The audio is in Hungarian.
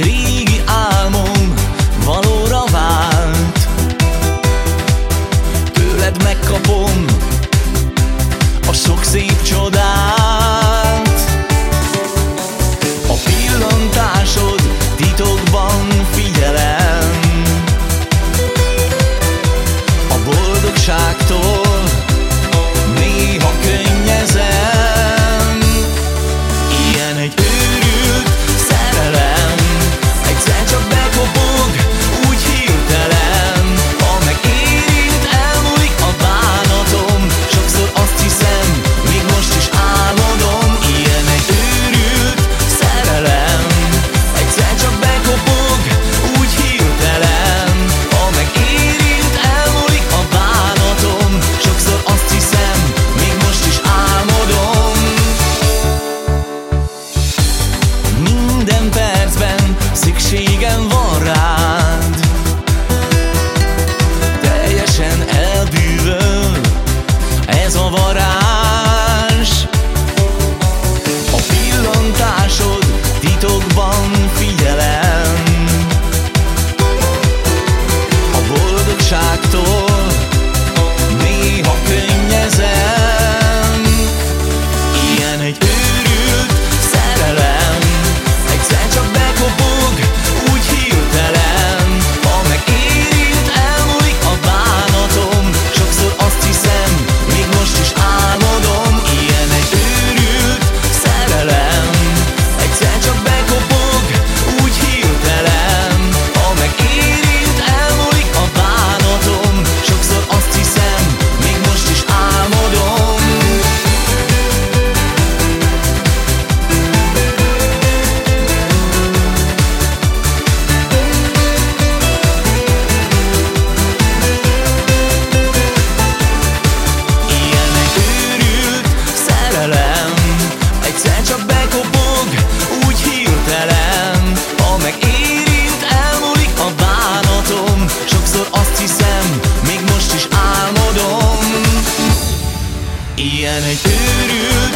Egy régi álmom valóra vált. Tőled megkapom a sok szép csodát. A pillantásod titokban figyelem. A boldogságtól szükségem van rád. Teljesen elbűvöl ez a varázs. A pillantásod titokban figyelem. 嫌なルー